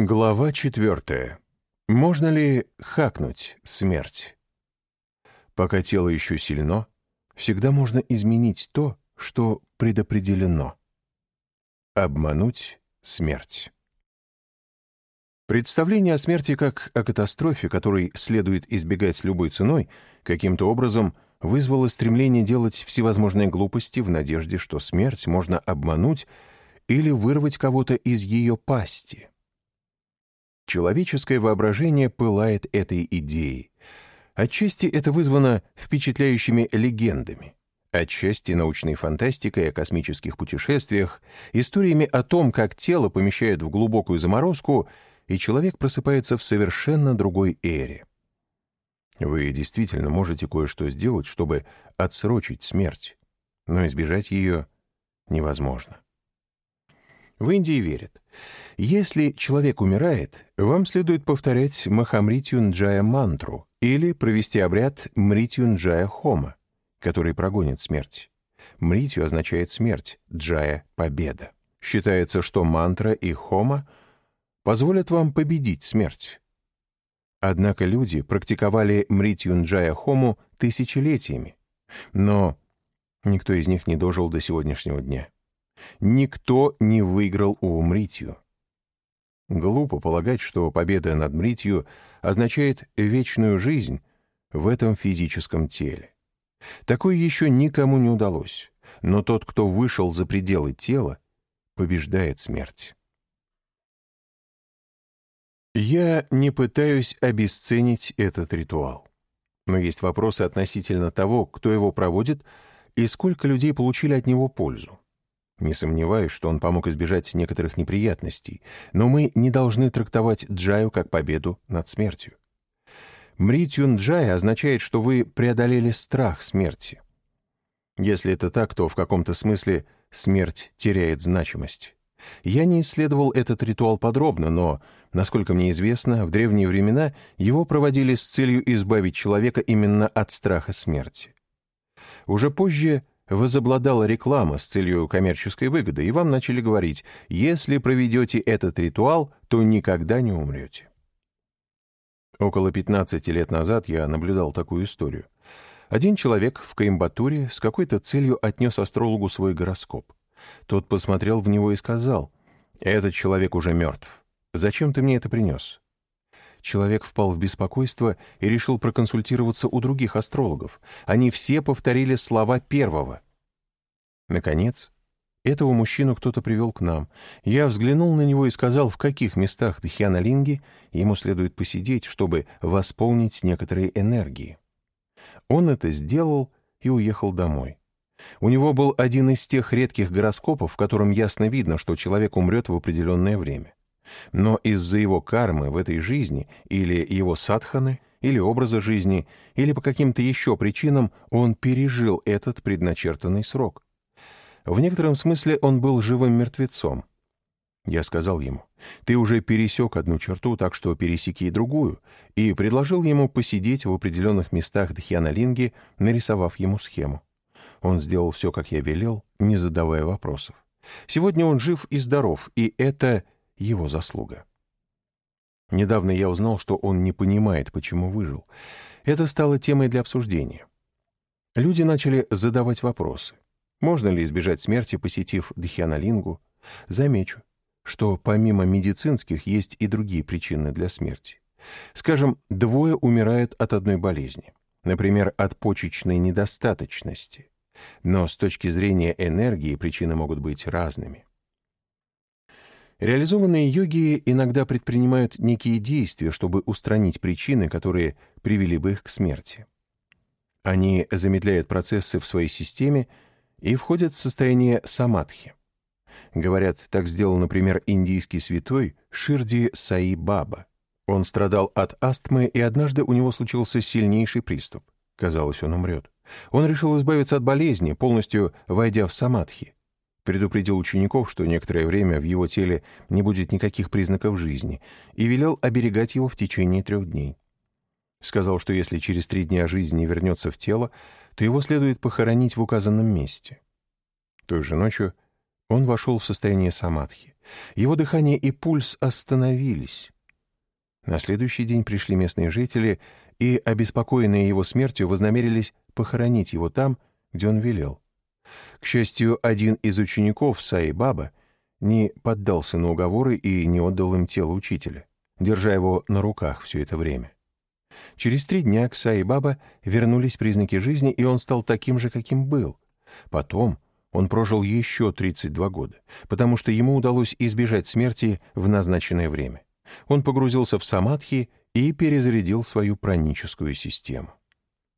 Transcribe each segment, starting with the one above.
Глава четвертая. Можно ли хакнуть смерть? Пока тело еще сильно, всегда можно изменить то, что предопределено. Обмануть смерть. Представление о смерти как о катастрофе, которой следует избегать любой ценой, каким-то образом вызвало стремление делать всевозможные глупости в надежде, что смерть можно обмануть или вырвать кого-то из ее пасти. Человеческое воображение пылает этой идеей. Отчасти это вызвано впечатляющими легендами, отчасти научной фантастикой о космических путешествиях, историями о том, как тело помещают в глубокую заморозку, и человек просыпается в совершенно другой эре. Вы действительно можете кое-что сделать, чтобы отсрочить смерть, но избежать ее невозможно. В Индии верят, если человек умирает, вам следует повторять Махамритюнджая мантру или провести обряд Мритюнджая хома, который прогонит смерть. Мритю означает смерть, джая — победа. Считается, что мантра и хома позволят вам победить смерть. Однако люди практиковали Мритюнджая хому тысячелетиями, но никто из них не дожил до сегодняшнего дня. Никто не выиграл у Мритью. Глупо полагать, что победа над Мритью означает вечную жизнь в этом физическом теле. Такое еще никому не удалось, но тот, кто вышел за пределы тела, побеждает смерть. Я не пытаюсь обесценить этот ритуал. Но есть вопросы относительно того, кто его проводит и сколько людей получили от него пользу. Не сомневаюсь, что он помог избежать некоторых неприятностей, но мы не должны трактовать джаю как победу над смертью. Мритюн джая означает, что вы преодолели страх смерти. Если это так, то в каком-то смысле смерть теряет значимость. Я не исследовал этот ритуал подробно, но, насколько мне известно, в древние времена его проводили с целью избавить человека именно от страха смерти. Уже позже возобладала реклама с целью коммерческой выгоды, и вам начали говорить, если проведете этот ритуал, то никогда не умрете. Около 15 лет назад я наблюдал такую историю. Один человек в Каимбатуре с какой-то целью отнес астрологу свой гороскоп. Тот посмотрел в него и сказал, «Этот человек уже мертв. Зачем ты мне это принес?» Человек впал в беспокойство и решил проконсультироваться у других астрологов. Они все повторили слова первого. Наконец, этого мужчину кто-то привел к нам. Я взглянул на него и сказал, в каких местах Дхьяна-линги ему следует посидеть, чтобы восполнить некоторые энергии. Он это сделал и уехал домой. У него был один из тех редких гороскопов, в котором ясно видно, что человек умрет в определенное время. Но из-за его кармы в этой жизни, или его садханы, или образа жизни, или по каким-то еще причинам он пережил этот предначертанный срок. В некотором смысле он был живым мертвецом. Я сказал ему, ты уже пересек одну черту, так что пересеки и другую, и предложил ему посидеть в определенных местах Дхьянолинги, нарисовав ему схему. Он сделал все, как я велел, не задавая вопросов. Сегодня он жив и здоров, и это его заслуга. Недавно я узнал, что он не понимает, почему выжил. Это стало темой для обсуждения. Люди начали задавать вопросы. Можно ли избежать смерти, посетив Дхьянолингу? Замечу, что помимо медицинских есть и другие причины для смерти. Скажем, двое умирают от одной болезни, например, от почечной недостаточности. Но с точки зрения энергии причины могут быть разными. Реализованные йоги иногда предпринимают некие действия, чтобы устранить причины, которые привели бы их к смерти. Они замедляют процессы в своей системе и входят в состояние самадхи. Говорят, так сделал, например, индийский святой Ширди Саи Баба. Он страдал от астмы, и однажды у него случился сильнейший приступ. Казалось, он умрет. Он решил избавиться от болезни, полностью войдя в самадхи предупредил учеников, что некоторое время в его теле не будет никаких признаков жизни, и велел оберегать его в течение трех дней. Сказал, что если через три дня жизнь не вернется в тело, то его следует похоронить в указанном месте. Той же ночью Он вошел в состояние самадхи. Его дыхание и пульс остановились. На следующий день пришли местные жители и, обеспокоенные его смертью, вознамерились похоронить его там, где он велел. К счастью, один из учеников Саи Баба не поддался на уговоры и не отдал им тело учителя, держа его на руках все это время. Через три дня к Саи Баба вернулись признаки жизни, и он стал таким же, каким был. Потом он прожил еще 32 года, потому что ему удалось избежать смерти в назначенное время. Он погрузился в самадхи и перезарядил свою праническую систему.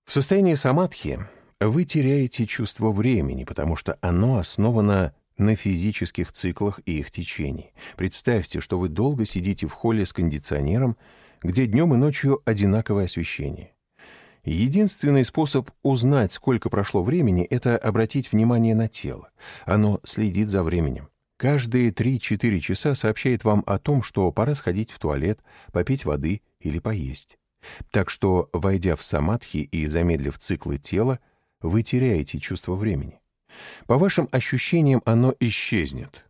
В состоянии самадхи вы теряете чувство времени, потому что оно основано на физических циклах и их течении. Представьте, что вы долго сидите в холле с кондиционером, где днем и ночью одинаковое освещение. Единственный способ узнать, сколько прошло времени, это обратить внимание на тело. Оно следит за временем. Каждые 3-4 часа сообщает вам о том, что пора сходить в туалет, попить воды или поесть. Так что, войдя в самадхи и замедлив циклы тела, вы теряете чувство времени. По вашим ощущениям оно исчезнет.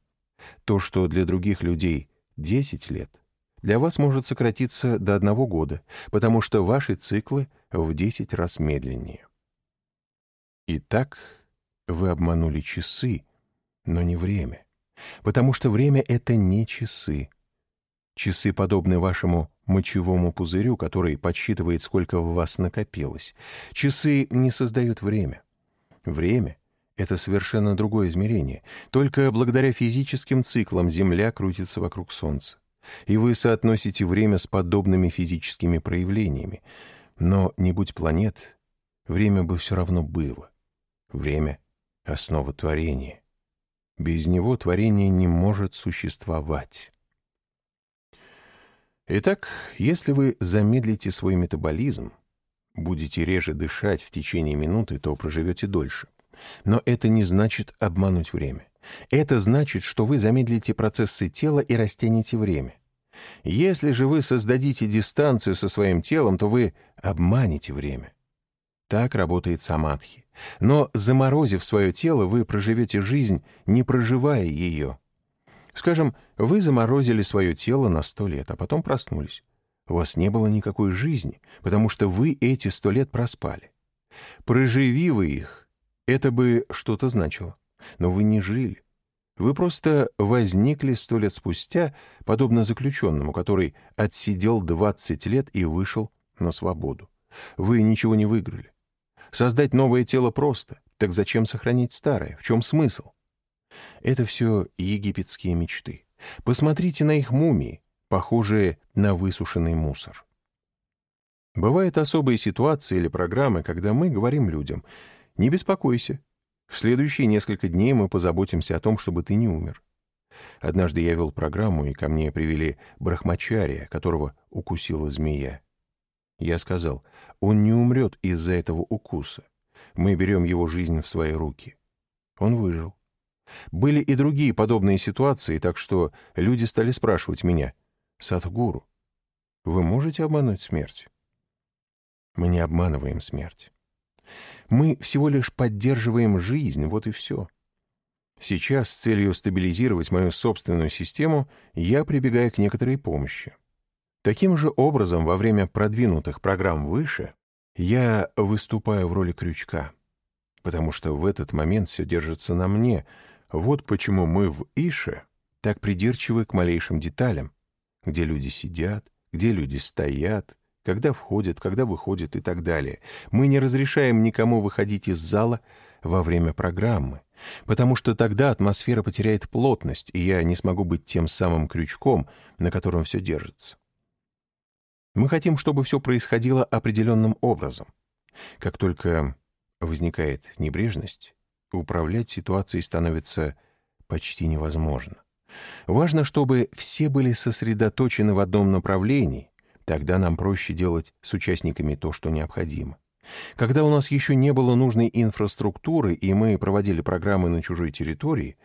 То, что для других людей 10 лет, для вас может сократиться до одного года, потому что ваши циклы в 10 раз медленнее. Итак, вы обманули часы, но не время. Потому что время — это не часы. Часы подобны вашему мочевому пузырю, который подсчитывает, сколько в вас накопилось. Часы не создают время. Время — это совершенно другое измерение. Только благодаря физическим циклам Земля крутится вокруг Солнца. И вы соотносите время с подобными физическими проявлениями. Но не будь планет, время бы все равно было. Время — основа творения. Без него творение не может существовать. Итак, если вы замедлите свой метаболизм, будете реже дышать в течение минуты, то проживете дольше. Но это не значит обмануть время. Это значит, что вы замедлите процессы тела и растянете время. Если же вы создадите дистанцию со своим телом, то вы обманете время. Так работает самадхи. Но заморозив свое тело, вы проживете жизнь, не проживая ее. Скажем, вы заморозили свое тело на сто лет, а потом проснулись. У вас не было никакой жизни, потому что вы эти сто лет проспали. Проживи вы их, это бы что-то значило. Но вы не жили. Вы просто возникли сто лет спустя, подобно заключенному, который отсидел 20 лет и вышел на свободу. Вы ничего не выиграли. Создать новое тело просто, так зачем сохранить старое? В чем смысл? Это все египетские мечты. Посмотрите на их мумии, похожие на высушенный мусор. Бывают особые ситуации или программы, когда мы говорим людям «Не беспокойся, в следующие несколько дней мы позаботимся о том, чтобы ты не умер». Однажды я вел программу, и ко мне привели брахмачария, которого укусила змея. Я сказал, он не умрет из-за этого укуса. Мы берем его жизнь в свои руки. Он выжил. Были и другие подобные ситуации, так что люди стали спрашивать меня, «Садхгуру, вы можете обмануть смерть?» Мы не обманываем смерть. Мы всего лишь поддерживаем жизнь, вот и все. Сейчас с целью стабилизировать мою собственную систему я прибегаю к некоторой помощи. Таким же образом, во время продвинутых программ выше, я выступаю в роли крючка, потому что в этот момент все держится на мне. Вот почему мы в Ише так придирчивы к малейшим деталям, где люди сидят, где люди стоят, когда входят, когда выходят и так далее. Мы не разрешаем никому выходить из зала во время программы, потому что тогда атмосфера потеряет плотность, и я не смогу быть тем самым крючком, на котором все держится. Мы хотим, чтобы все происходило определенным образом. Как только возникает небрежность, управлять ситуацией становится почти невозможно. Важно, чтобы все были сосредоточены в одном направлении, тогда нам проще делать с участниками то, что необходимо. Когда у нас еще не было нужной инфраструктуры, и мы проводили программы на чужой территории,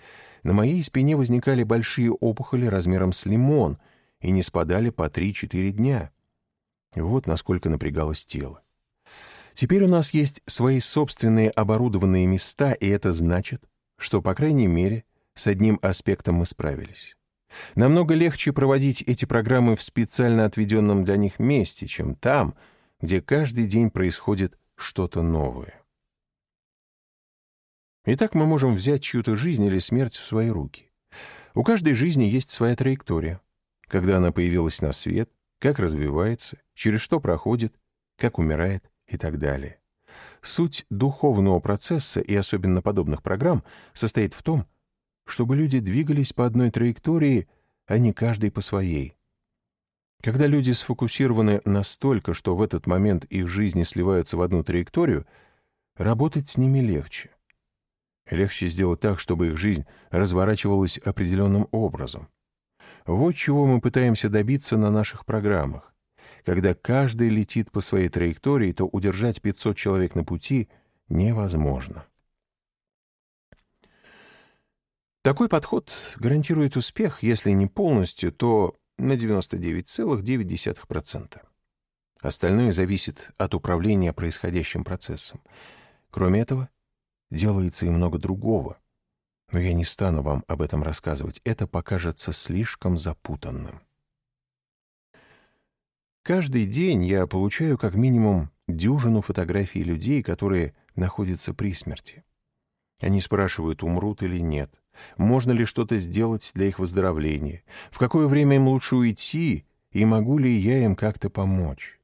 на моей спине возникали большие опухоли размером с лимон и не спадали по 3-4 дня. Вот насколько напрягалось тело. Теперь у нас есть свои собственные оборудованные места, и это значит, что, по крайней мере, с одним аспектом мы справились. Намного легче проводить эти программы в специально отведенном для них месте, чем там, где каждый день происходит что-то новое. Итак, мы можем взять чью-то жизнь или смерть в свои руки. У каждой жизни есть своя траектория. Когда она появилась на свет, как развивается, через что проходит, как умирает и так далее. Суть духовного процесса и особенно подобных программ состоит в том, чтобы люди двигались по одной траектории, а не каждый по своей. Когда люди сфокусированы настолько, что в этот момент их жизни сливаются в одну траекторию, работать с ними легче. Легче сделать так, чтобы их жизнь разворачивалась определенным образом. Вот чего мы пытаемся добиться на наших программах. Когда каждый летит по своей траектории, то удержать 500 человек на пути невозможно. Такой подход гарантирует успех, если не полностью, то на 99,9%. Остальное зависит от управления происходящим процессом. Кроме этого, делается и много другого. Но я не стану вам об этом рассказывать, это покажется слишком запутанным. Каждый день я получаю как минимум дюжину фотографий людей, которые находятся при смерти. Они спрашивают, умрут или нет. Можно ли что-то сделать для их выздоровления? В какое время им лучше уйти? И могу ли я им как-то помочь?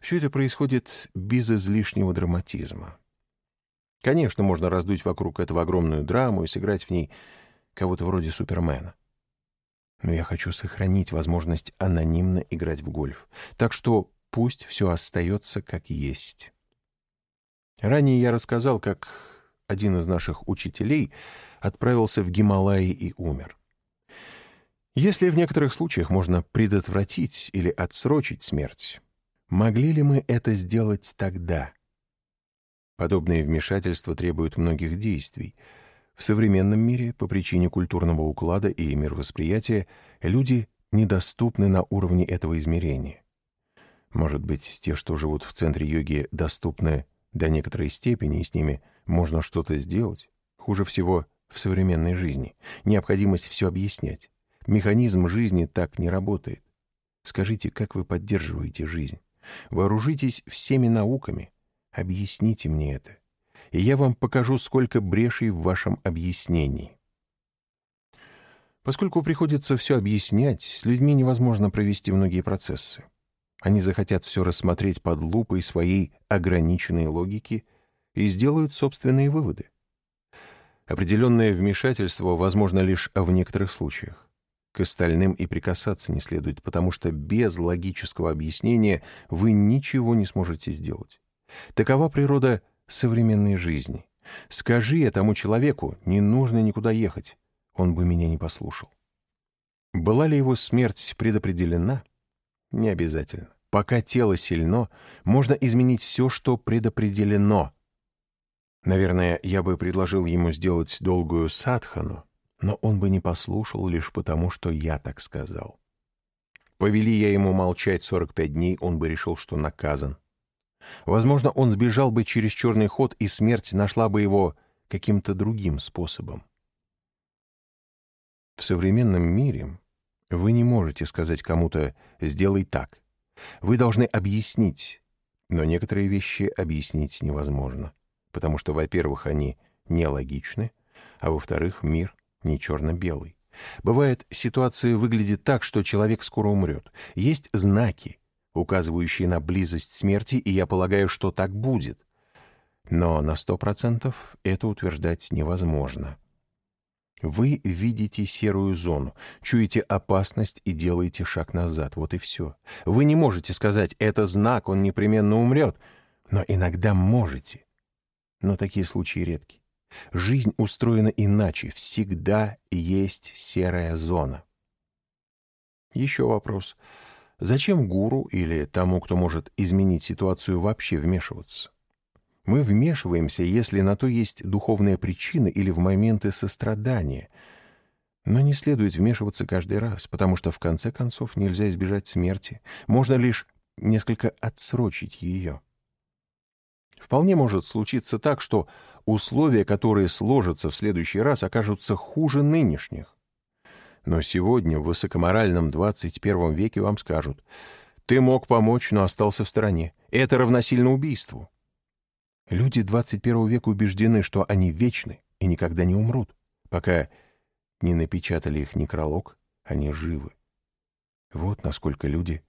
Все это происходит без излишнего драматизма. Конечно, можно раздуть вокруг этого огромную драму и сыграть в ней кого-то вроде Супермена. Но я хочу сохранить возможность анонимно играть в гольф. Так что пусть все остается как есть. Ранее я рассказал, как один из наших учителей отправился в Гималаи и умер. Если в некоторых случаях можно предотвратить или отсрочить смерть, могли ли мы это сделать тогда? Подобные вмешательства требуют многих действий. В современном мире по причине культурного уклада и мировосприятия люди недоступны на уровне этого измерения. Может быть, те, что живут в центре йоги, доступны до некоторой степени, и с ними можно что-то сделать. Хуже всего в современной жизни. Необходимость все объяснять. Механизм жизни так не работает. Скажите, как вы поддерживаете жизнь? Вооружитесь всеми науками. Объясните мне это. И я вам покажу, сколько брешей в вашем объяснении. Поскольку приходится все объяснять, с людьми невозможно провести многие процессы. Они захотят все рассмотреть под лупой своей ограниченной логики и сделают собственные выводы. Определенное вмешательство возможно лишь в некоторых случаях. К остальным и прикасаться не следует, потому что без логического объяснения вы ничего не сможете сделать. Такова природа современной жизни. Скажи этому человеку, не нужно никуда ехать, он бы меня не послушал. Была ли его смерть предопределена? Не обязательно. Пока тело сильно, можно изменить все, что предопределено. Наверное, я бы предложил ему сделать долгую садхану, но он бы не послушал лишь потому, что я так сказал. Повели я ему молчать 45 дней, он бы решил, что наказан. Возможно, он сбежал бы через черный ход, и смерть нашла бы его каким-то другим способом. В современном мире вы не можете сказать кому-то «сделай так». Вы должны объяснить, но некоторые вещи объяснить невозможно, потому что, во-первых, они нелогичны, а во-вторых, мир не черно-белый. Бывает, ситуация выглядит так, что человек скоро умрет. Есть знаки, указывающие на близость смерти, и я полагаю, что так будет. Но на сто процентов это утверждать невозможно. Вы видите серую зону, чуете опасность и делаете шаг назад. Вот и все. Вы не можете сказать «это знак, он непременно умрет», но иногда можете. Но такие случаи редки. Жизнь устроена иначе. Всегда есть серая зона. Еще вопрос. Зачем гуру или тому, кто может изменить ситуацию, вообще вмешиваться? Мы вмешиваемся, если на то есть духовная причина или в моменты сострадания. Но не следует вмешиваться каждый раз, потому что в конце концов нельзя избежать смерти. Можно лишь несколько отсрочить ее. Вполне может случиться так, что условия, которые сложатся в следующий раз, окажутся хуже нынешних. Но сегодня, в высокоморальном 21 веке, вам скажут, ты мог помочь, но остался в стороне. Это равносильно убийству. Люди 21 века убеждены, что они вечны и никогда не умрут, пока не напечатали их некролог, они живы. Вот насколько люди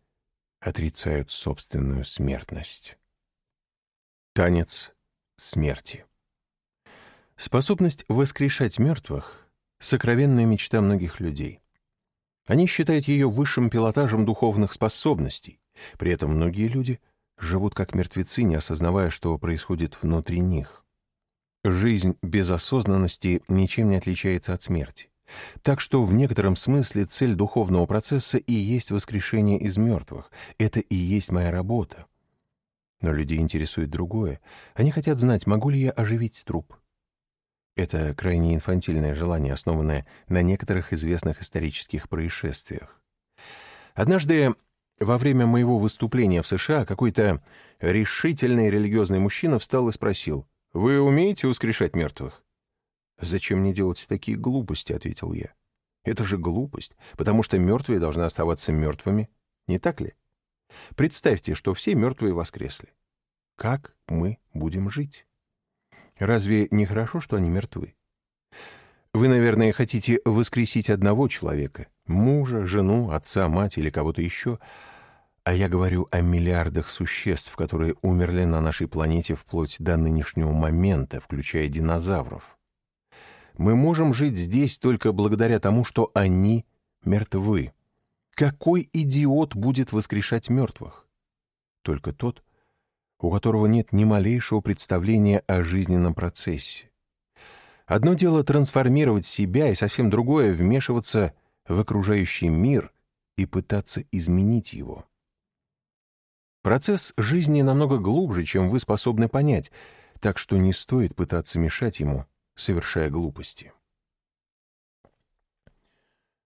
отрицают собственную смертность. Танец смерти. Способность воскрешать мертвых — сокровенная мечта многих людей. Они считают ее высшим пилотажем духовных способностей. При этом многие люди живут как мертвецы, не осознавая, что происходит внутри них. Жизнь без осознанности ничем не отличается от смерти. Так что в некотором смысле цель духовного процесса и есть воскрешение из мертвых. Это и есть моя работа. Но людей интересует другое. Они хотят знать, могу ли я оживить труп. Это крайне инфантильное желание, основанное на некоторых известных исторических происшествиях. Однажды во время моего выступления в США какой-то решительный религиозный мужчина встал и спросил, «Вы умеете воскрешать мертвых?» «Зачем мне делать такие глупости?» — ответил я. «Это же глупость, потому что мертвые должны оставаться мертвыми, не так ли? Представьте, что все мертвые воскресли. Как мы будем жить? Разве не хорошо, что они мертвы? Вы, наверное, хотите воскресить одного человека, мужа, жену, отца, мать или кого-то еще, а я говорю о миллиардах существ, которые умерли на нашей планете вплоть до нынешнего момента, включая динозавров. Мы можем жить здесь только благодаря тому, что они мертвы. Какой идиот будет воскрешать мертвых? Только тот, у которого нет ни малейшего представления о жизненном процессе. Одно дело трансформировать себя, и совсем другое — вмешиваться в окружающий мир и пытаться изменить его. Процесс жизни намного глубже, чем вы способны понять, так что не стоит пытаться мешать ему совершая глупости.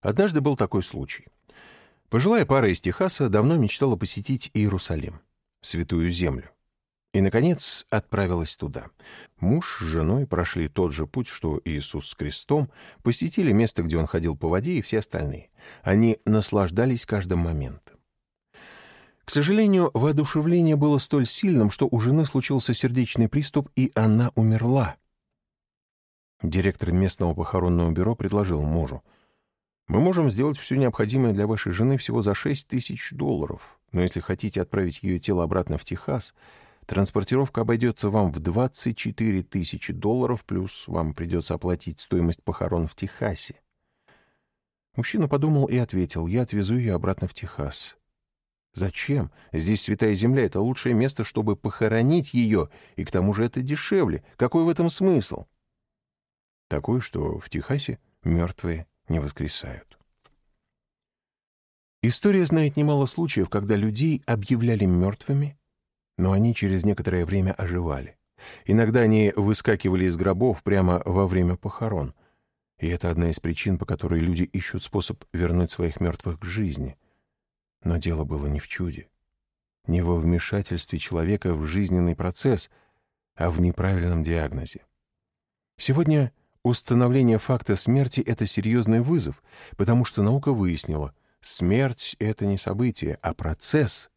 Однажды был такой случай. Пожилая пара из Техаса давно мечтала посетить Иерусалим, святую землю. И, наконец, отправилась туда. Муж с женой прошли тот же путь, что Иисус с крестом, посетили место, где он ходил по воде, и все остальные. Они наслаждались каждым моментом. К сожалению, воодушевление было столь сильным, что у жены случился сердечный приступ, и она умерла. Директор местного похоронного бюро предложил мужу. «Мы можем сделать все необходимое для вашей жены всего за 6 тысяч долларов, но если хотите отправить ее тело обратно в Техас, транспортировка обойдется вам в 24 тысячи долларов, плюс вам придется оплатить стоимость похорон в Техасе». Мужчина подумал и ответил, «Я отвезу ее обратно в Техас». «Зачем? Здесь святая земля — это лучшее место, чтобы похоронить ее, и к тому же это дешевле. Какой в этом смысл?» Такой, что в Техасе мертвые не воскресают. История знает немало случаев, когда людей объявляли мертвыми, но они через некоторое время оживали. Иногда они выскакивали из гробов прямо во время похорон. И это одна из причин, по которой люди ищут способ вернуть своих мертвых к жизни. Но дело было не в чуде, не во вмешательстве человека в жизненный процесс, а в неправильном диагнозе. Сегодня Установление факта смерти — это серьезный вызов, потому что наука выяснила, смерть — это не событие, а процесс,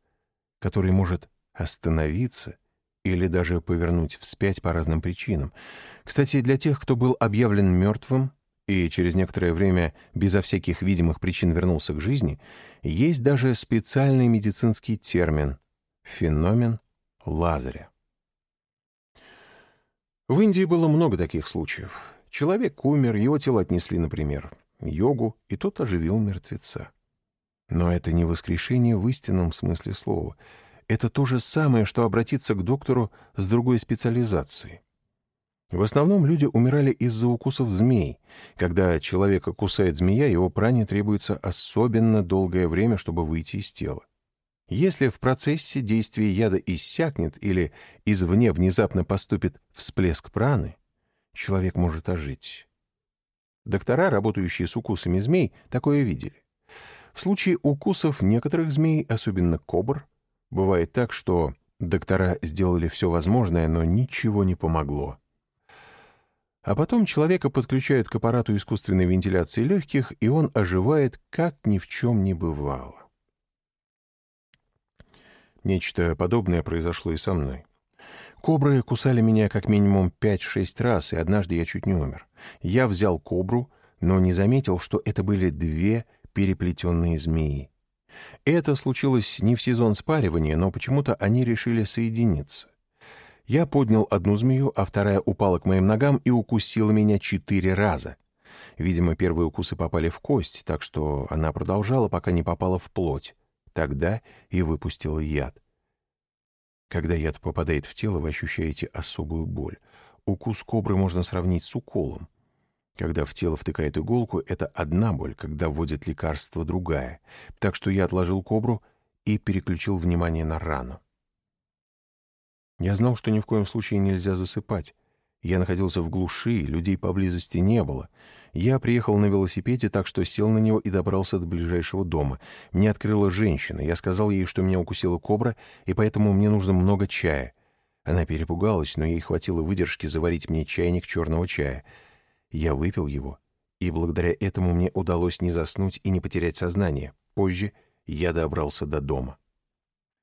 который может остановиться или даже повернуть вспять по разным причинам. Кстати, для тех, кто был объявлен мертвым и через некоторое время безо всяких видимых причин вернулся к жизни, есть даже специальный медицинский термин — феномен Лазаря. В Индии было много таких случаев. Человек умер, его тело отнесли, например, йогу, и тот оживил мертвеца. Но это не воскрешение в истинном смысле слова. Это то же самое, что обратиться к доктору с другой специализацией. В основном люди умирали из-за укусов змей. Когда человека кусает змея, его пране требуется особенно долгое время, чтобы выйти из тела. Если в процессе действия яда иссякнет или извне внезапно поступит всплеск праны, человек может ожить. Доктора, работающие с укусами змей, такое видели. В случае укусов некоторых змей, особенно кобр, бывает так, что доктора сделали все возможное, но ничего не помогло. А потом человека подключают к аппарату искусственной вентиляции легких, и он оживает, как ни в чем не бывало. Нечто подобное произошло и со мной. Кобры кусали меня как минимум 5-6 раз, и однажды я чуть не умер. Я взял кобру, но не заметил, что это были две переплетенные змеи. Это случилось не в сезон спаривания, но почему-то они решили соединиться. Я поднял одну змею, а вторая упала к моим ногам и укусила меня четыре раза. Видимо, первые укусы попали в кость, так что она продолжала, пока не попала в плоть. Тогда и выпустила яд. Когда яд попадает в тело, вы ощущаете особую боль. Укус кобры можно сравнить с уколом. Когда в тело втыкает иголку, это одна боль, когда вводят лекарство — другая. Так что я отложил кобру и переключил внимание на рану. Я знал, что ни в коем случае нельзя засыпать. Я находился в глуши, людей поблизости не было. Я приехал на велосипеде, так что сел на него и добрался до ближайшего дома. Мне открыла женщина. Я сказал ей, что меня укусила кобра, и поэтому мне нужно много чая. Она перепугалась, но ей хватило выдержки заварить мне чайник черного чая — я выпил его, и благодаря этому мне удалось не заснуть и не потерять сознание. Позже я добрался до дома.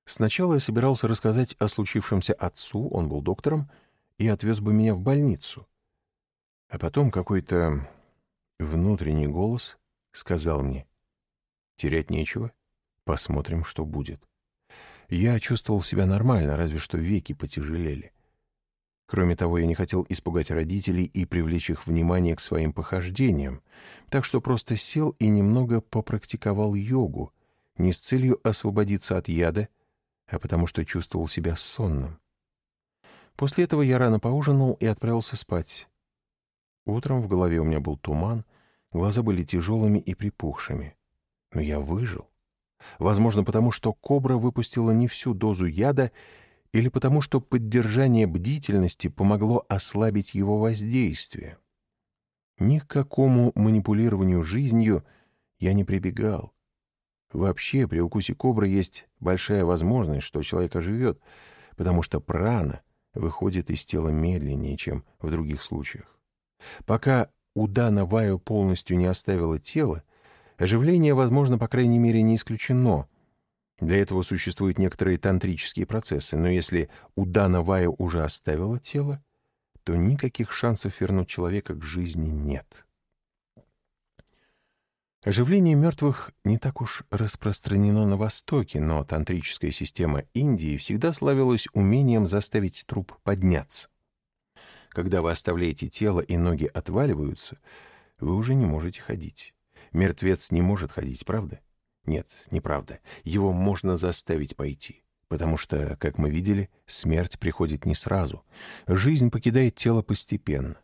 Сначала я собирался рассказать о случившемся отцу, он был доктором, и отвез бы меня в больницу. А потом какой-то внутренний голос сказал мне, «Терять нечего, посмотрим, что будет». Я чувствовал себя нормально, разве что веки потяжелели. Кроме того, я не хотел испугать родителей и привлечь их внимание к своим похождениям, так что просто сел и немного попрактиковал йогу, не с целью освободиться от яда, а потому что чувствовал себя сонным. После этого я рано поужинал и отправился спать. Утром в голове у меня был туман, глаза были тяжелыми и припухшими. Но я выжил. Возможно, потому что кобра выпустила не всю дозу яда, или потому что поддержание бдительности помогло ослабить его воздействие. Ни к какому манипулированию жизнью я не прибегал. Вообще, при укусе кобры есть большая возможность, что человек оживет, потому что прана выходит из тела медленнее, чем в других случаях. Пока Удана Ваю полностью не оставила тело, оживление, возможно, по крайней мере, не исключено, для этого существуют некоторые тантрические процессы, но если Удана Вая уже оставила тело, то никаких шансов вернуть человека к жизни нет. Оживление мертвых не так уж распространено на Востоке, но тантрическая система Индии всегда славилась умением заставить труп подняться. Когда вы оставляете тело и ноги отваливаются, вы уже не можете ходить. Мертвец не может ходить, правда? Нет, неправда. Его можно заставить пойти. Потому что, как мы видели, смерть приходит не сразу. Жизнь покидает тело постепенно.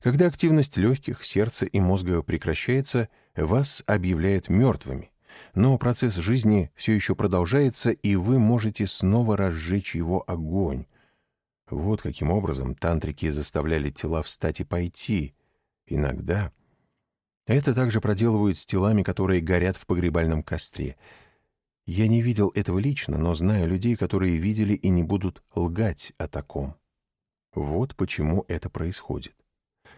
Когда активность легких, сердца и мозга прекращается, вас объявляют мертвыми. Но процесс жизни все еще продолжается, и вы можете снова разжечь его огонь. Вот каким образом тантрики заставляли тела встать и пойти. Иногда это также проделывают с телами, которые горят в погребальном костре. Я не видел этого лично, но знаю людей, которые видели и не будут лгать о таком. Вот почему это происходит.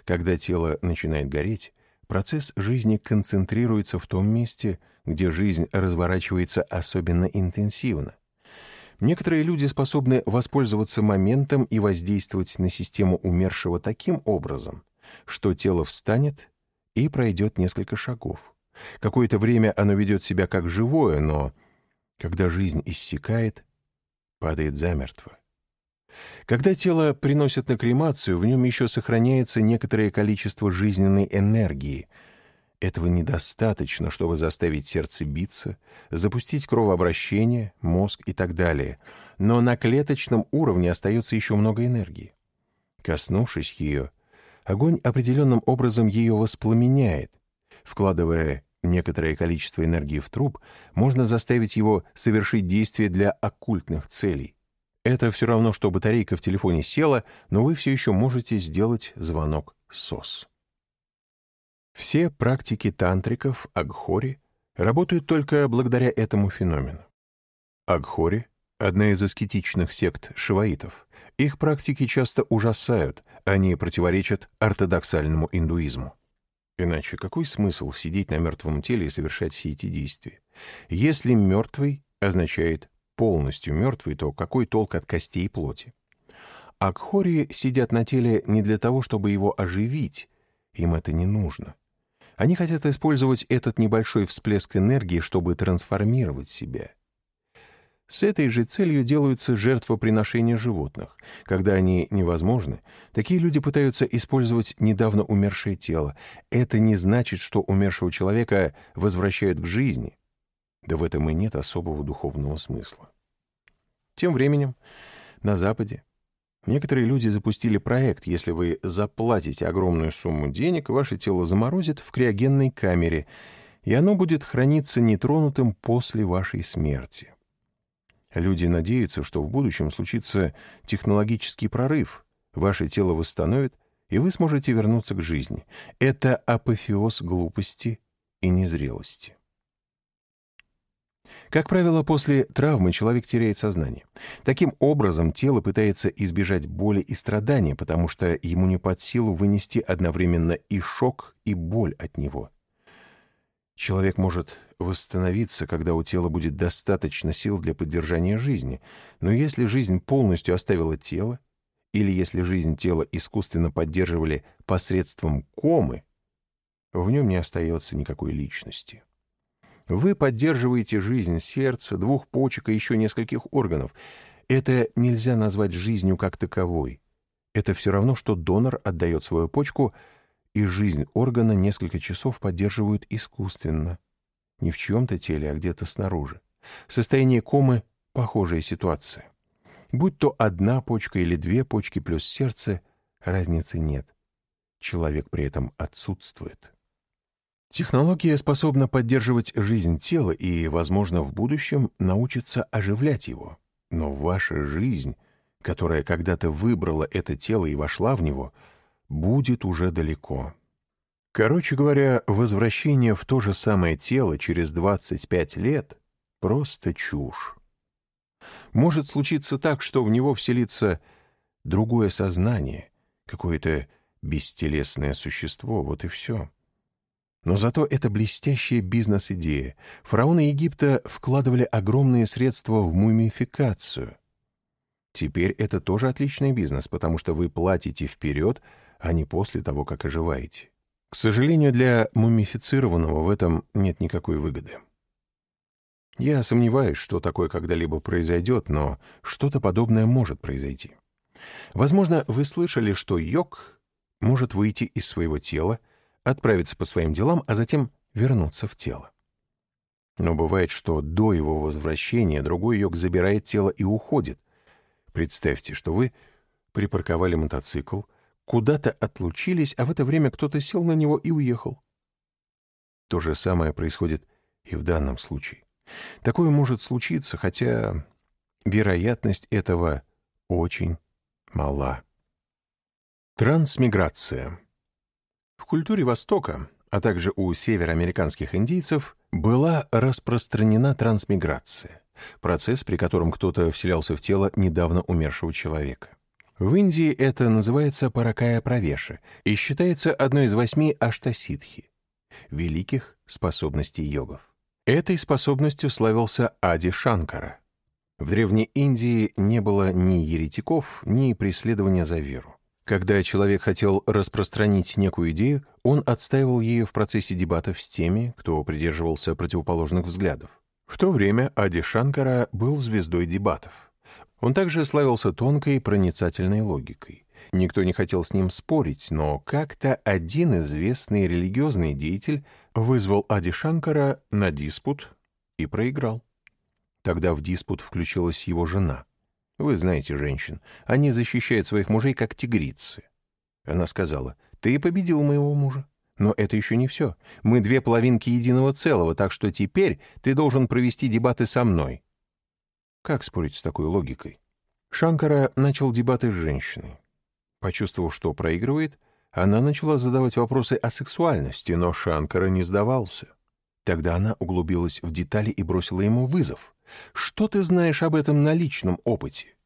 Когда тело начинает гореть, процесс жизни концентрируется в том месте, где жизнь разворачивается особенно интенсивно. Некоторые люди способны воспользоваться моментом и воздействовать на систему умершего таким образом, что тело встанет и пройдет несколько шагов. Какое-то время оно ведет себя как живое, но когда жизнь иссякает, падает замертво. Когда тело приносят на кремацию, в нем еще сохраняется некоторое количество жизненной энергии. Этого недостаточно, чтобы заставить сердце биться, запустить кровообращение, мозг и так далее. Но на клеточном уровне остается еще много энергии. Коснувшись ее, Огонь определенным образом ее воспламеняет. Вкладывая некоторое количество энергии в труп, можно заставить его совершить действие для оккультных целей. Это все равно, что батарейка в телефоне села, но вы все еще можете сделать звонок СОС. Все практики тантриков Агхори работают только благодаря этому феномену. Агхори — одна из аскетичных сект шиваитов — Их практики часто ужасают, они противоречат ортодоксальному индуизму. Иначе какой смысл сидеть на мертвом теле и совершать все эти действия? Если мертвый означает полностью мертвый, то какой толк от костей и плоти? Акхори сидят на теле не для того, чтобы его оживить, им это не нужно. Они хотят использовать этот небольшой всплеск энергии, чтобы трансформировать себя. С этой же целью делаются жертвоприношения животных. Когда они невозможны, такие люди пытаются использовать недавно умершее тело. Это не значит, что умершего человека возвращают к жизни. Да в этом и нет особого духовного смысла. Тем временем на Западе Некоторые люди запустили проект, если вы заплатите огромную сумму денег, ваше тело заморозит в криогенной камере, и оно будет храниться нетронутым после вашей смерти. Люди надеются, что в будущем случится технологический прорыв, ваше тело восстановит, и вы сможете вернуться к жизни. Это апофеоз глупости и незрелости. Как правило, после травмы человек теряет сознание. Таким образом, тело пытается избежать боли и страдания, потому что ему не под силу вынести одновременно и шок, и боль от него. Человек может восстановиться, когда у тела будет достаточно сил для поддержания жизни, но если жизнь полностью оставила тело, или если жизнь тела искусственно поддерживали посредством комы, в нем не остается никакой личности. Вы поддерживаете жизнь сердца, двух почек и еще нескольких органов. Это нельзя назвать жизнью как таковой. Это все равно, что донор отдает свою почку, и жизнь органа несколько часов поддерживают искусственно. Не в чьем-то теле, а где-то снаружи. Состояние комы — похожая ситуация. Будь то одна почка или две почки плюс сердце, разницы нет. Человек при этом отсутствует. Технология способна поддерживать жизнь тела и, возможно, в будущем научится оживлять его. Но ваша жизнь, которая когда-то выбрала это тело и вошла в него, будет уже далеко. Короче говоря, возвращение в то же самое тело через 25 лет — просто чушь. Может случиться так, что в него вселится другое сознание, какое-то бестелесное существо, вот и все. Но зато это блестящая бизнес-идея. Фараоны Египта вкладывали огромные средства в мумификацию. Теперь это тоже отличный бизнес, потому что вы платите вперед, а не после того, как оживаете. К сожалению, для мумифицированного в этом нет никакой выгоды. Я сомневаюсь, что такое когда-либо произойдет, но что-то подобное может произойти. Возможно, вы слышали, что йог может выйти из своего тела, отправиться по своим делам, а затем вернуться в тело. Но бывает, что до его возвращения другой йог забирает тело и уходит. Представьте, что вы припарковали мотоцикл, куда-то отлучились, а в это время кто-то сел на него и уехал. То же самое происходит и в данном случае. Такое может случиться, хотя вероятность этого очень мала. Трансмиграция. В культуре Востока, а также у североамериканских индейцев, была распространена трансмиграция, процесс, при котором кто-то вселялся в тело недавно умершего человека. В Индии это называется паракая правеша и считается одной из восьми аштасидхи, великих способностей йогов. Этой способностью славился Ади Шанкара. В Древней Индии не было ни еретиков, ни преследования за веру. Когда человек хотел распространить некую идею, он отстаивал ее в процессе дебатов с теми, кто придерживался противоположных взглядов. В то время Ади Шанкара был звездой дебатов. Он также славился тонкой проницательной логикой. Никто не хотел с ним спорить, но как-то один известный религиозный деятель вызвал Ади Шанкара на диспут и проиграл. Тогда в диспут включилась его жена. Вы знаете женщин. Они защищают своих мужей, как тигрицы. Она сказала, ты победил моего мужа. Но это еще не все. Мы две половинки единого целого, так что теперь ты должен провести дебаты со мной. Как спорить с такой логикой? Шанкара начал дебаты с женщиной. Почувствовав, что проигрывает, она начала задавать вопросы о сексуальности, но Шанкара не сдавался. Тогда она углубилась в детали и бросила ему вызов. Что ты знаешь об этом на личном опыте?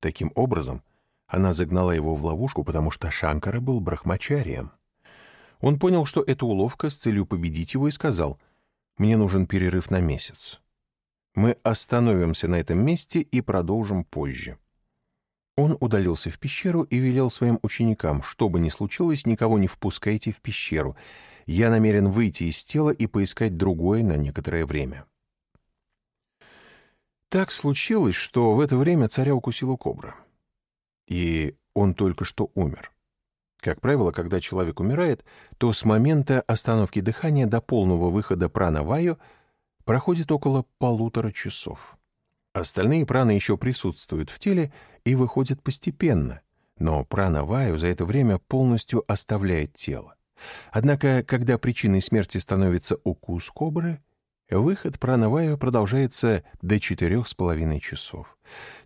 Таким образом, Она загнала его в ловушку, потому что Шанкара был брахмачарием. Он понял, что это уловка с целью победить его и сказал, «Мне нужен перерыв на месяц. Мы остановимся на этом месте и продолжим позже». Он удалился в пещеру и велел своим ученикам, что бы ни случилось, никого не впускайте в пещеру. Я намерен выйти из тела и поискать другое на некоторое время. Так случилось, что в это время царя укусила кобра и он только что умер. Как правило, когда человек умирает, то с момента остановки дыхания до полного выхода пранаваю проходит около полутора часов. Остальные праны еще присутствуют в теле и выходят постепенно, но пранаваю за это время полностью оставляет тело. Однако, когда причиной смерти становится укус кобры, выход пранаваю продолжается до четырех с половиной часов.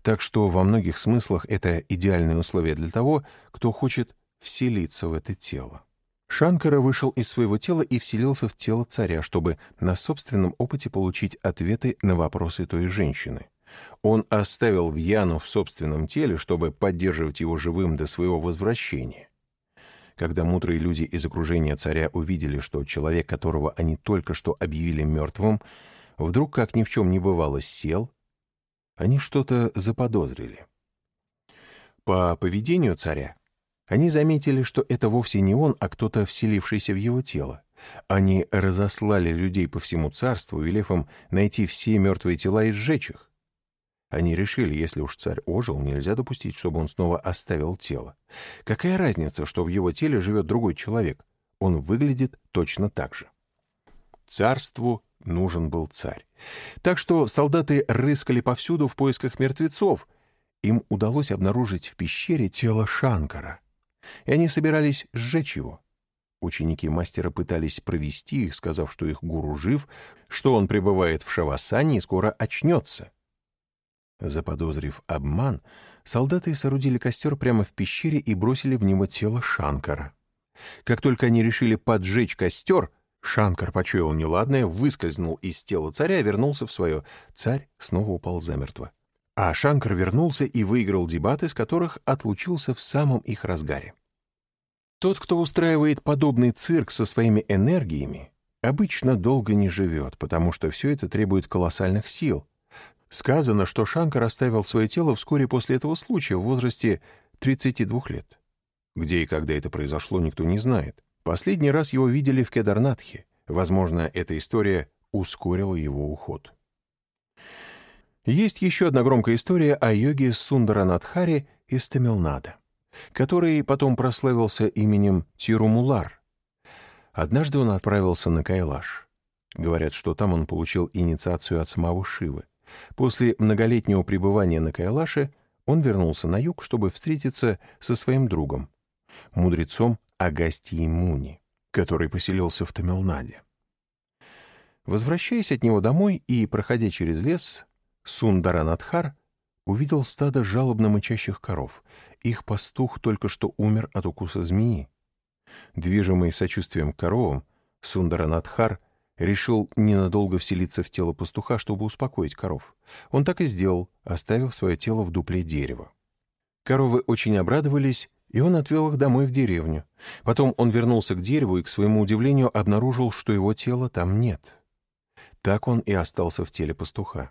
Так что во многих смыслах это идеальные условия для того, кто хочет вселиться в это тело. Шанкара вышел из своего тела и вселился в тело царя, чтобы на собственном опыте получить ответы на вопросы той женщины. Он оставил Вьяну в собственном теле, чтобы поддерживать его живым до своего возвращения. Когда мудрые люди из окружения царя увидели, что человек, которого они только что объявили мертвым, вдруг, как ни в чем не бывало, сел, они что-то заподозрили. По поведению царя они заметили, что это вовсе не он, а кто-то, вселившийся в его тело. Они разослали людей по всему царству, велев им найти все мертвые тела и сжечь их. Они решили, если уж царь ожил, нельзя допустить, чтобы он снова оставил тело. Какая разница, что в его теле живет другой человек? Он выглядит точно так же. Царству нужен был царь. Так что солдаты рыскали повсюду в поисках мертвецов. Им удалось обнаружить в пещере тело Шанкара. И они собирались сжечь его. Ученики мастера пытались провести их, сказав, что их гуру жив, что он пребывает в Шавасане и скоро очнется. Заподозрив обман, солдаты соорудили костер прямо в пещере и бросили в него тело Шанкара. Как только они решили поджечь костер — Шанкар почуял неладное, выскользнул из тела царя и вернулся в свое. Царь снова упал замертво. А Шанкар вернулся и выиграл дебаты, с которых отлучился в самом их разгаре. Тот, кто устраивает подобный цирк со своими энергиями, обычно долго не живет, потому что все это требует колоссальных сил. Сказано, что Шанкар оставил свое тело вскоре после этого случая в возрасте 32 лет. Где и когда это произошло, никто не знает. Последний раз его видели в Кедарнатхе. Возможно, эта история ускорила его уход. Есть еще одна громкая история о йоге Сундаранатхаре из Тамилнада, который потом прославился именем Тирумулар. Однажды он отправился на Кайлаш. Говорят, что там он получил инициацию от самого Шивы. После многолетнего пребывания на Кайлаше он вернулся на юг, чтобы встретиться со своим другом, мудрецом Агастии Муни, который поселился в Тамилнаде. Возвращаясь от него домой и проходя через лес, Сундаранадхар увидел стадо жалобно мычащих коров. Их пастух только что умер от укуса змеи. Движимый сочувствием к коровам, Сундаранадхар решил ненадолго вселиться в тело пастуха, чтобы успокоить коров. Он так и сделал, оставив свое тело в дупле дерева. Коровы очень обрадовались и он отвел их домой в деревню. Потом он вернулся к дереву и, к своему удивлению, обнаружил, что его тела там нет. Так он и остался в теле пастуха.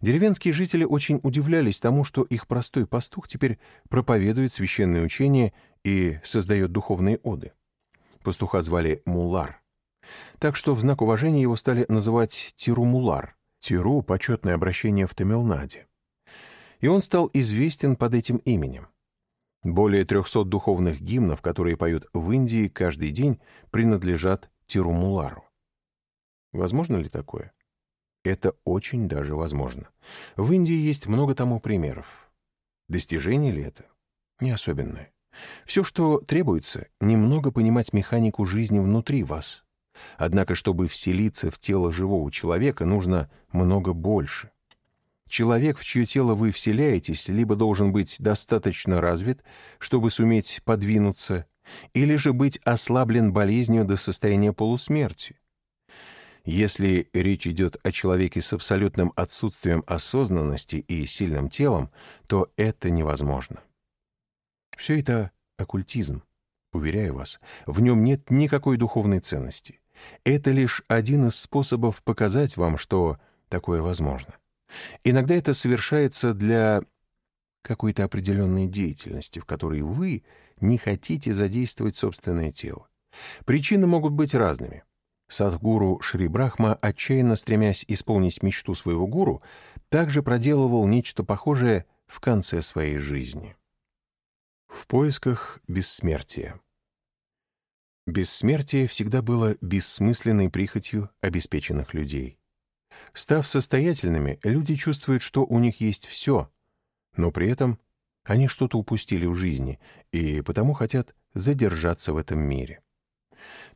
Деревенские жители очень удивлялись тому, что их простой пастух теперь проповедует священные учения и создает духовные оды. Пастуха звали Мулар. Так что в знак уважения его стали называть Тирумулар. Тиру — почетное обращение в Тамилнаде. И он стал известен под этим именем. Более 300 духовных гимнов, которые поют в Индии каждый день, принадлежат Тирумулару. Возможно ли такое? Это очень даже возможно. В Индии есть много тому примеров. Достижение ли это? Не особенное. Все, что требуется, немного понимать механику жизни внутри вас. Однако, чтобы вселиться в тело живого человека, нужно много больше. Человек, в чье тело вы вселяетесь, либо должен быть достаточно развит, чтобы суметь подвинуться, или же быть ослаблен болезнью до состояния полусмерти. Если речь идет о человеке с абсолютным отсутствием осознанности и сильным телом, то это невозможно. Все это оккультизм. Уверяю вас, в нем нет никакой духовной ценности. Это лишь один из способов показать вам, что такое возможно. Иногда это совершается для какой-то определенной деятельности, в которой вы не хотите задействовать собственное тело. Причины могут быть разными. Садхгуру Шри Брахма, отчаянно стремясь исполнить мечту своего гуру, также проделывал нечто похожее в конце своей жизни. В поисках бессмертия. Бессмертие всегда было бессмысленной прихотью обеспеченных людей. Став состоятельными, люди чувствуют, что у них есть все, но при этом они что-то упустили в жизни и потому хотят задержаться в этом мире.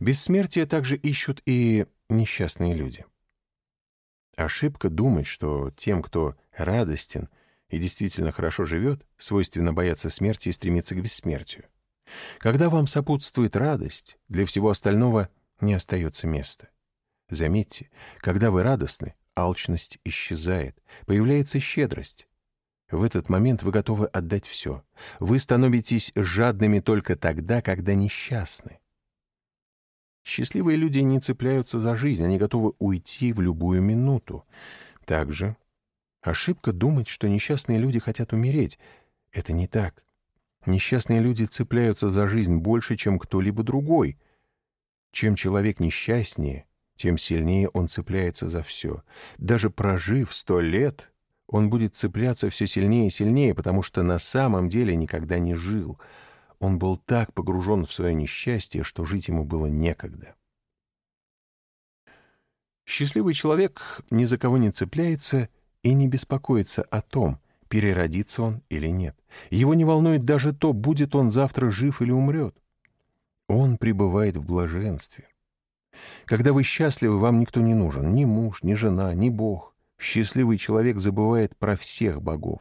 Бессмертие также ищут и несчастные люди. Ошибка думать, что тем, кто радостен и действительно хорошо живет, свойственно бояться смерти и стремиться к бессмертию. Когда вам сопутствует радость, для всего остального не остается места. Заметьте, когда вы радостны, алчность исчезает, появляется щедрость. В этот момент вы готовы отдать все. Вы становитесь жадными только тогда, когда несчастны. Счастливые люди не цепляются за жизнь, они готовы уйти в любую минуту. Также ошибка думать, что несчастные люди хотят умереть. Это не так. Несчастные люди цепляются за жизнь больше, чем кто-либо другой. Чем человек несчастнее, тем сильнее он цепляется за все. Даже прожив сто лет, он будет цепляться все сильнее и сильнее, потому что на самом деле никогда не жил. Он был так погружен в свое несчастье, что жить ему было некогда. Счастливый человек ни за кого не цепляется и не беспокоится о том, переродится он или нет. Его не волнует даже то, будет он завтра жив или умрет. Он пребывает в блаженстве. Когда вы счастливы, вам никто не нужен, ни муж, ни жена, ни Бог. Счастливый человек забывает про всех богов.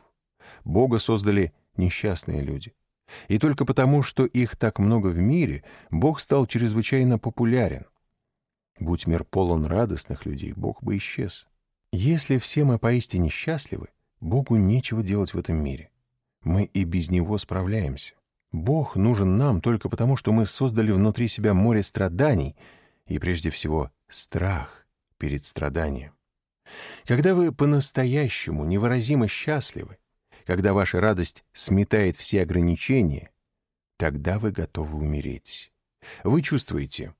Бога создали несчастные люди. И только потому, что их так много в мире, Бог стал чрезвычайно популярен. Будь мир полон радостных людей, Бог бы исчез. Если все мы поистине счастливы, Богу нечего делать в этом мире. Мы и без Него справляемся. Бог нужен нам только потому, что мы создали внутри себя море страданий и, прежде всего, страх перед страданием. Когда вы по-настоящему невыразимо счастливы, когда ваша радость сметает все ограничения, тогда вы готовы умереть. Вы чувствуете,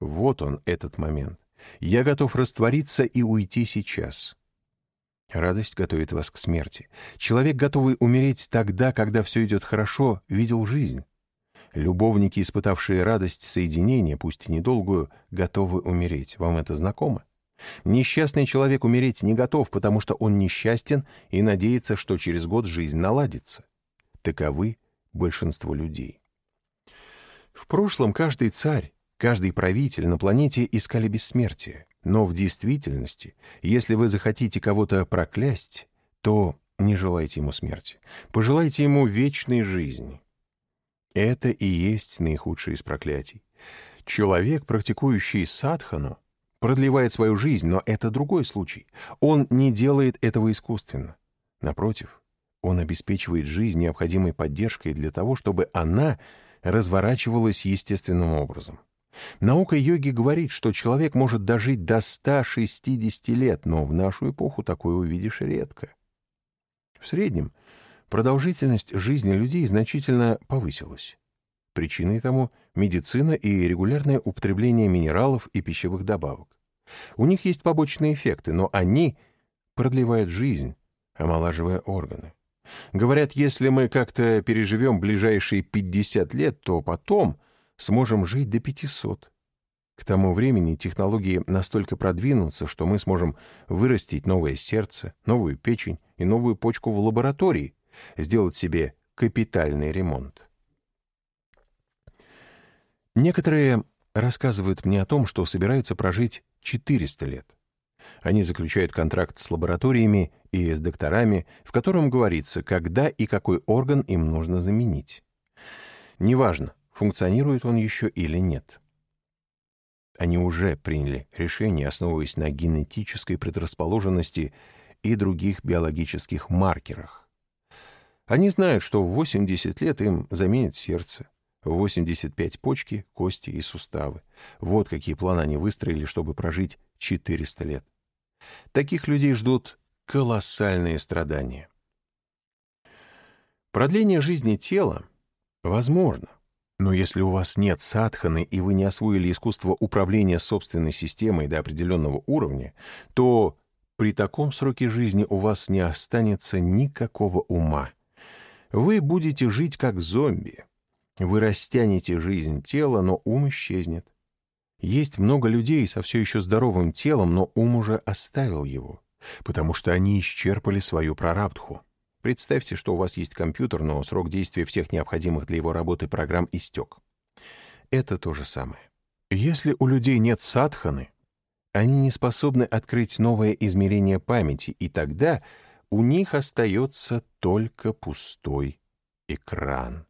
вот он, этот момент. Я готов раствориться и уйти сейчас. Радость готовит вас к смерти. Человек, готовый умереть тогда, когда все идет хорошо, видел жизнь. Любовники, испытавшие радость соединения, пусть и недолгую, готовы умереть. Вам это знакомо? Несчастный человек умереть не готов, потому что он несчастен и надеется, что через год жизнь наладится. Таковы большинство людей. В прошлом каждый царь, каждый правитель на планете искали бессмертие. Но в действительности, если вы захотите кого-то проклясть, то не желайте ему смерти. Пожелайте ему вечной жизни. Это и есть наихудшее из проклятий. Человек, практикующий садхану, продлевает свою жизнь, но это другой случай. Он не делает этого искусственно. Напротив, он обеспечивает жизнь необходимой поддержкой для того, чтобы она разворачивалась естественным образом. Наука йоги говорит, что человек может дожить до 160 лет, но в нашу эпоху такое увидишь редко. В среднем продолжительность жизни людей значительно повысилась. Причиной тому медицина и регулярное употребление минералов и пищевых добавок. У них есть побочные эффекты, но они продлевают жизнь, омолаживая органы. Говорят, если мы как-то переживем ближайшие 50 лет, то потом сможем жить до 500. К тому времени технологии настолько продвинутся, что мы сможем вырастить новое сердце, новую печень и новую почку в лаборатории, сделать себе капитальный ремонт. Некоторые рассказывают мне о том, что собираются прожить 400 лет. Они заключают контракт с лабораториями и с докторами, в котором говорится, когда и какой орган им нужно заменить. Неважно, функционирует он еще или нет. Они уже приняли решение, основываясь на генетической предрасположенности и других биологических маркерах. Они знают, что в 80 лет им заменят сердце, 85 почки, кости и суставы. Вот какие планы они выстроили, чтобы прожить 400 лет. Таких людей ждут колоссальные страдания. Продление жизни тела возможно, но если у вас нет садханы и вы не освоили искусство управления собственной системой до определенного уровня, то при таком сроке жизни у вас не останется никакого ума. Вы будете жить как зомби. Вы растянете жизнь тела, но ум исчезнет. Есть много людей со все еще здоровым телом, но ум уже оставил его, потому что они исчерпали свою прарабдху. Представьте, что у вас есть компьютер, но срок действия всех необходимых для его работы программ истек. Это то же самое. Если у людей нет садханы, они не способны открыть новое измерение памяти, и тогда у них остается только пустой экран.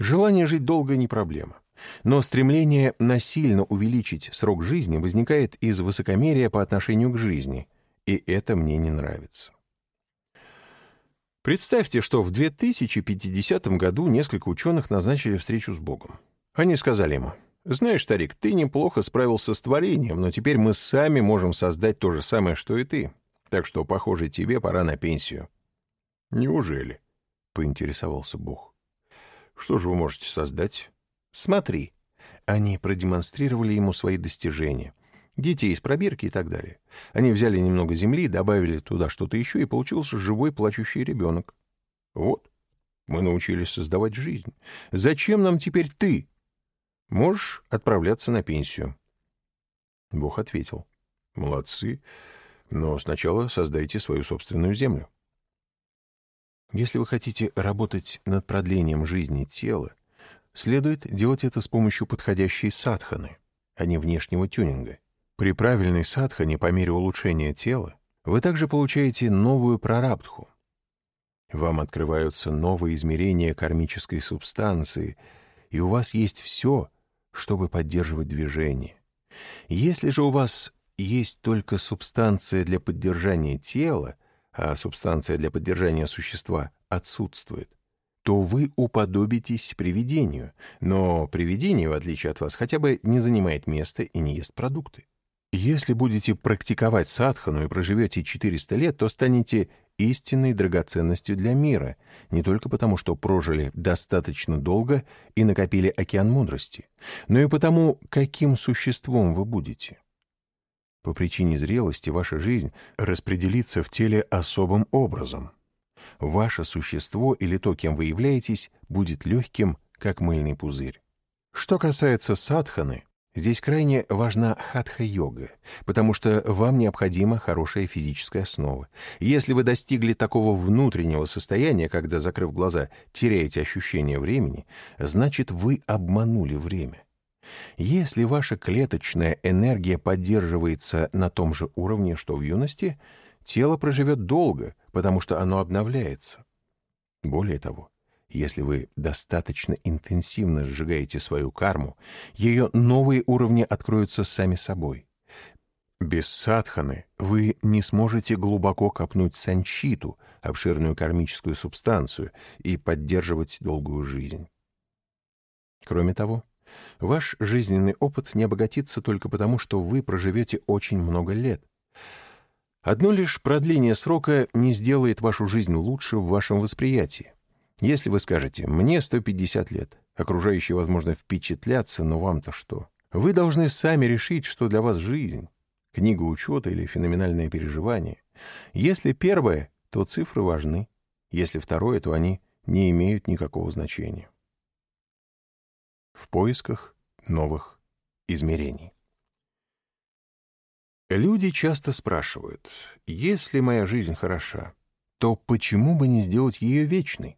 Желание жить долго не проблема. Но стремление насильно увеличить срок жизни возникает из высокомерия по отношению к жизни, и это мне не нравится. Представьте, что в 2050 году несколько ученых назначили встречу с Богом. Они сказали ему, «Знаешь, старик, ты неплохо справился с творением, но теперь мы сами можем создать то же самое, что и ты. Так что, похоже, тебе пора на пенсию». «Неужели?» — поинтересовался Бог. «Что же вы можете создать?» «Смотри». Они продемонстрировали ему свои достижения детей из пробирки и так далее. Они взяли немного земли, добавили туда что-то еще, и получился живой плачущий ребенок. Вот, мы научились создавать жизнь. Зачем нам теперь ты? Можешь отправляться на пенсию. Бог ответил. Молодцы, но сначала создайте свою собственную землю. Если вы хотите работать над продлением жизни тела, следует делать это с помощью подходящей садханы, а не внешнего тюнинга. При правильной садхане по мере улучшения тела вы также получаете новую прарабдху. Вам открываются новые измерения кармической субстанции, и у вас есть все, чтобы поддерживать движение. Если же у вас есть только субстанция для поддержания тела, а субстанция для поддержания существа отсутствует, то вы уподобитесь привидению, но привидение, в отличие от вас, хотя бы не занимает места и не ест продукты. Если будете практиковать садхану и проживете 400 лет, то станете истинной драгоценностью для мира, не только потому, что прожили достаточно долго и накопили океан мудрости, но и потому, каким существом вы будете. По причине зрелости ваша жизнь распределится в теле особым образом. Ваше существо или то, кем вы являетесь, будет легким, как мыльный пузырь. Что касается садханы, Здесь крайне важна хатха-йога, потому что вам необходима хорошая физическая основа. Если вы достигли такого внутреннего состояния, когда, закрыв глаза, теряете ощущение времени, значит, вы обманули время. Если ваша клеточная энергия поддерживается на том же уровне, что в юности, тело проживет долго, потому что оно обновляется. Более того, если вы достаточно интенсивно сжигаете свою карму, ее новые уровни откроются сами собой. Без садханы вы не сможете глубоко копнуть санчиту, обширную кармическую субстанцию, и поддерживать долгую жизнь. Кроме того, ваш жизненный опыт не обогатится только потому, что вы проживете очень много лет. Одно лишь продление срока не сделает вашу жизнь лучше в вашем восприятии. Если вы скажете «мне 150 лет», окружающие, возможно, впечатлятся, но вам-то что? Вы должны сами решить, что для вас жизнь, книга учета или феноменальное переживание. Если первое, то цифры важны. Если второе, то они не имеют никакого значения. В поисках новых измерений. Люди часто спрашивают, если моя жизнь хороша, то почему бы не сделать ее вечной?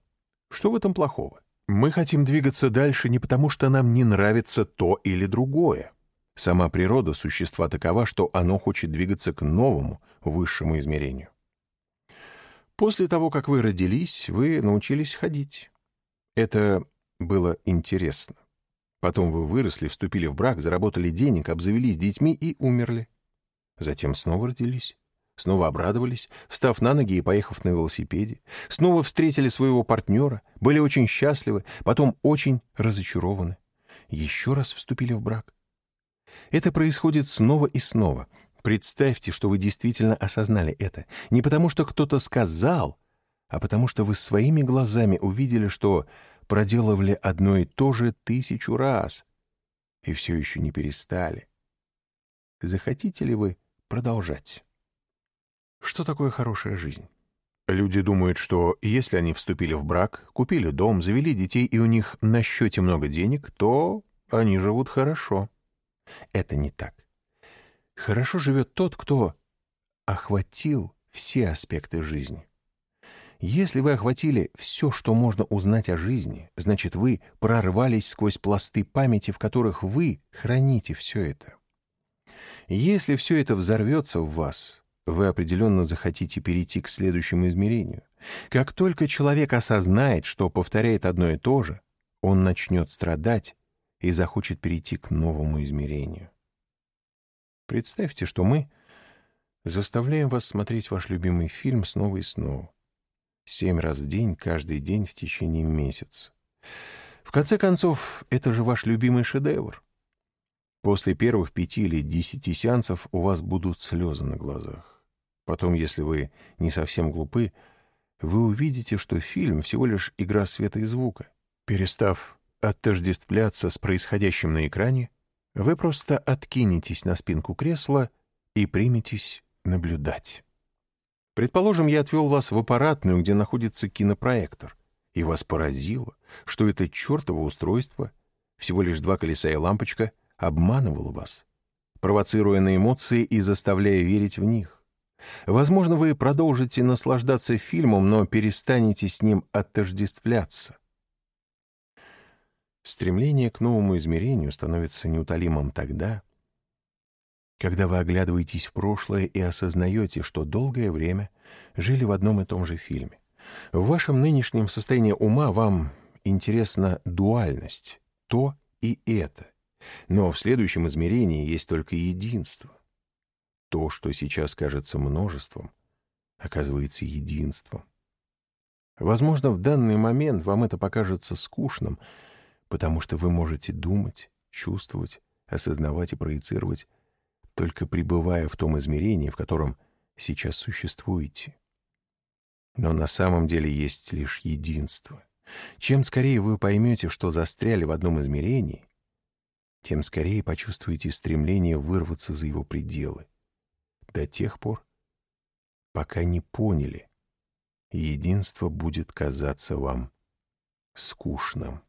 Что в этом плохого? Мы хотим двигаться дальше не потому, что нам не нравится то или другое. Сама природа существа такова, что оно хочет двигаться к новому, высшему измерению. После того, как вы родились, вы научились ходить. Это было интересно. Потом вы выросли, вступили в брак, заработали денег, обзавелись детьми и умерли. Затем снова родились. снова обрадовались, встав на ноги и поехав на велосипеде, снова встретили своего партнера, были очень счастливы, потом очень разочарованы, еще раз вступили в брак. Это происходит снова и снова. Представьте, что вы действительно осознали это. Не потому, что кто-то сказал, а потому что вы своими глазами увидели, что проделывали одно и то же тысячу раз и все еще не перестали. Захотите ли вы продолжать? Что такое хорошая жизнь? Люди думают, что если они вступили в брак, купили дом, завели детей, и у них на счете много денег, то они живут хорошо. Это не так. Хорошо живет тот, кто охватил все аспекты жизни. Если вы охватили все, что можно узнать о жизни, значит, вы прорвались сквозь пласты памяти, в которых вы храните все это. Если все это взорвется в вас, вы определенно захотите перейти к следующему измерению. Как только человек осознает, что повторяет одно и то же, он начнет страдать и захочет перейти к новому измерению. Представьте, что мы заставляем вас смотреть ваш любимый фильм снова и снова. Семь раз в день, каждый день в течение месяца. В конце концов, это же ваш любимый шедевр. После первых пяти или десяти сеансов у вас будут слезы на глазах. Потом, если вы не совсем глупы, вы увидите, что фильм всего лишь игра света и звука. Перестав отождествляться с происходящим на экране, вы просто откинетесь на спинку кресла и приметесь наблюдать. Предположим, я отвел вас в аппаратную, где находится кинопроектор, и вас поразило, что это чертово устройство, всего лишь два колеса и лампочка, обманывало вас, провоцируя на эмоции и заставляя верить в них. Возможно, вы продолжите наслаждаться фильмом, но перестанете с ним отождествляться. Стремление к новому измерению становится неутолимым тогда, когда вы оглядываетесь в прошлое и осознаете, что долгое время жили в одном и том же фильме. В вашем нынешнем состоянии ума вам интересна дуальность, то и это. Но в следующем измерении есть только единство. То, что сейчас кажется множеством, оказывается единством. Возможно, в данный момент вам это покажется скучным — потому что вы можете думать, чувствовать, осознавать и проецировать, только пребывая в том измерении, в котором сейчас существуете. Но на самом деле есть лишь единство. Чем скорее вы поймете, что застряли в одном измерении, тем скорее почувствуете стремление вырваться за его пределы. До тех пор, пока не поняли, единство будет казаться вам скучным.